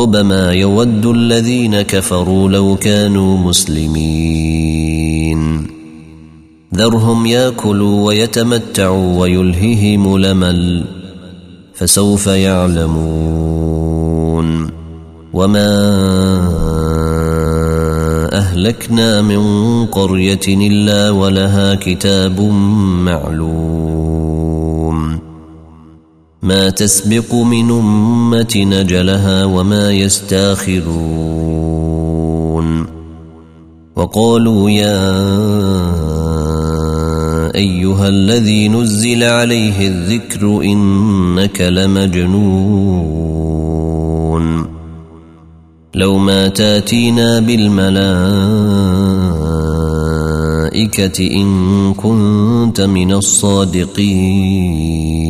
ربما يود الذين كفروا لو كانوا مسلمين. ذرهم ياكلوا ويتمتعوا ويلههم لمل فسوف يعلمون. وما أهلكنا من قرية إلا ولها كتاب معلوم. ما تسبق من أمة نجلها وما يستاخرون. وقالوا يا أيها الذي نزل عليه الذكر إنك لمجنون. لو ما تاتينا بالملائكة إن كنت من الصادقين.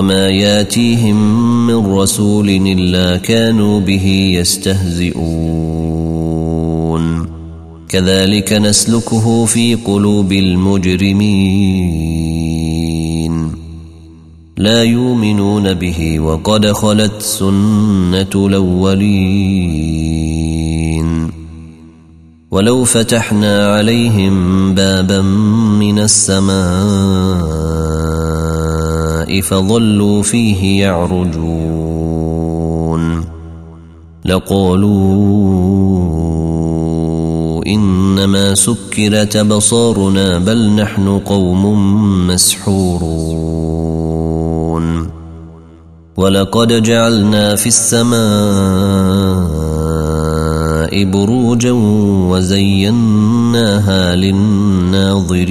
وما ياتيهم من رسول إلا كانوا به يستهزئون. كذلك نسلكه في قلوب المجرمين. لا يؤمنون به وقد خلت سنة الأولين. ولو فتحنا عليهم بابا من السماء فظلوا فيه يعرجون. لقالوا إنما سكرت بصارنا بل نحن قوم مسحورون. ولقد جعلنا في السماء بروجا وزيناها للناظرين.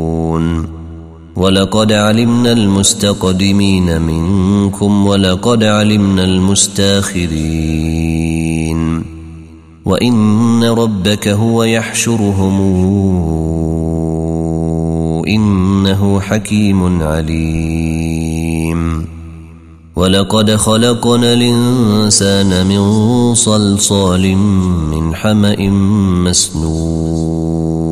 ولقد علمنا المستقدمين منكم ولقد علمنا المستاخرين وإن ربك هو يحشرهم إنه حكيم عليم ولقد خلقنا الإنسان من صلصال من حمأ مسنون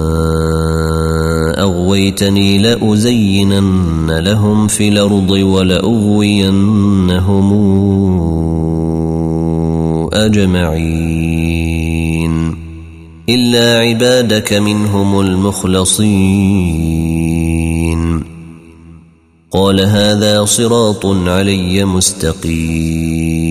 أغويتني لأزينن لهم في الأرض ولأغوينهم أجمعين. إلا عبادك منهم المخلصين. قال هذا صراط علي مستقيم.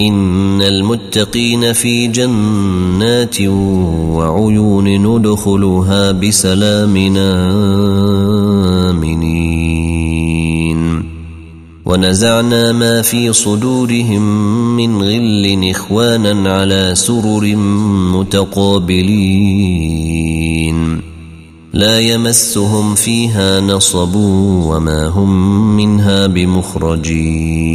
إن المتقين في جنات وعيون ندخلها بسلام آمنين. ونزعنا ما في صدورهم من غل إخوانا على سرر متقابلين. لا يمسهم فيها نصب وما هم منها بمخرجين.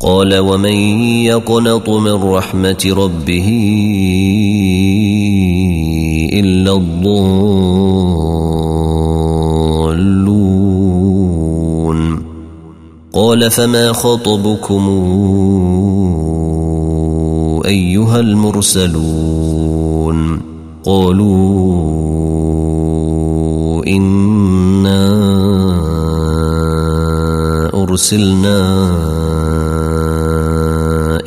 قال ومن يقنط من رحمة ربه إلا الضالون. قال فما خطبكم أيها المرسلون؟ قالوا إنا أرسلنا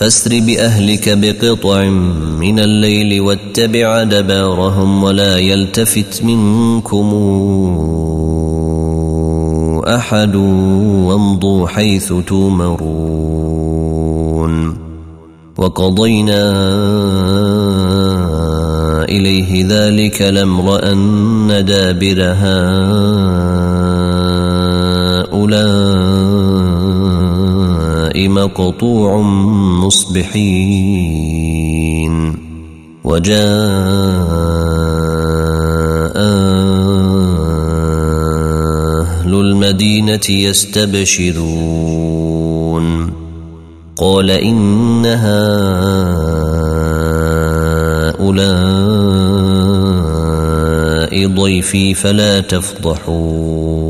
فاسر بأهلك بقطع من الليل واتبع دبارهم ولا يلتفت منكم أحد وامضوا حيث تومرون وقضينا إليه ذلك الأمر أن دابر هؤلاء مقطوع مصبحين وجاء أهل المدينة يستبشرون قال إن هؤلاء ضيفي فلا تفضحون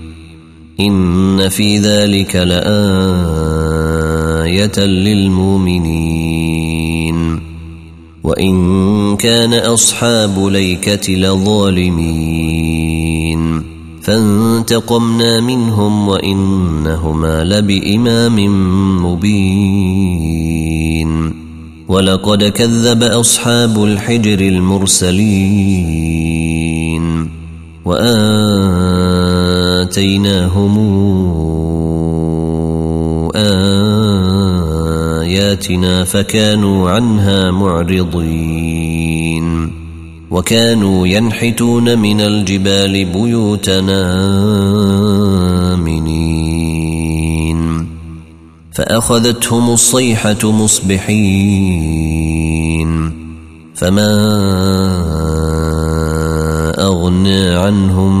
إن في ذلك لآية للمؤمنين. وإن كان أصحاب ليكة لظالمين. فانتقمنا منهم وإنهما لبإمام مبين. ولقد كذب أصحاب الحجر المرسلين. وآتيناهم آياتنا فكانوا عنها معرضين وكانوا ينحتون من الجبال بيوتنا آمنين فأخذتهم الصيحة مصبحين فما أغنى عنهم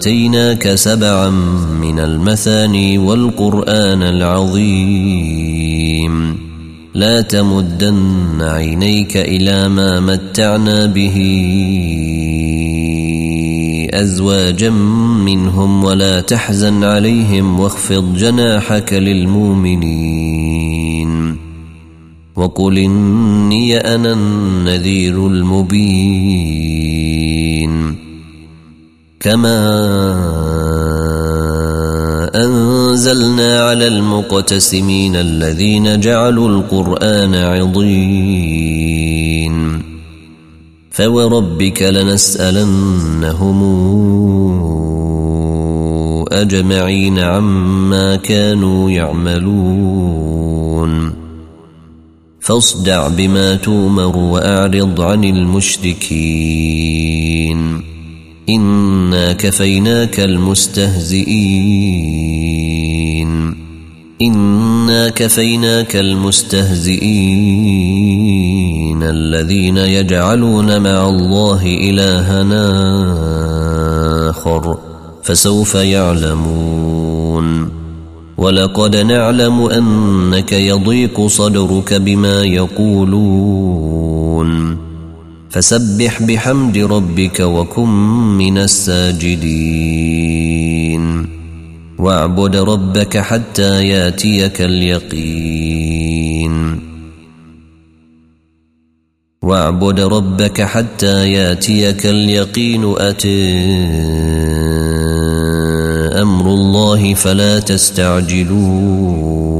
آتيناك سبعا من المثاني والقرآن العظيم. لا تمدن عينيك إلى ما متعنا به أزواجا منهم ولا تحزن عليهم واخفض جناحك للمؤمنين. وقل إني أنا النذير المبين. كما أنزلنا على المقتسمين الذين جعلوا القرآن عضين فوربك لنسألنهم أجمعين عما كانوا يعملون فاصدع بما تومر وأعرض عن المشركين إنا كفيناك المستهزئين. إنا كفيناك المستهزئين. الذين يجعلون مع الله إلهنا آخر فسوف يعلمون. ولقد نعلم أنك يضيق صدرك بما يقولون. فسبح بحمد ربك وكن من الساجدين. واعبد ربك حتى ياتيك اليقين. واعبد ربك حتى ياتيك اليقين. أتين أمر الله فلا تستعجلوه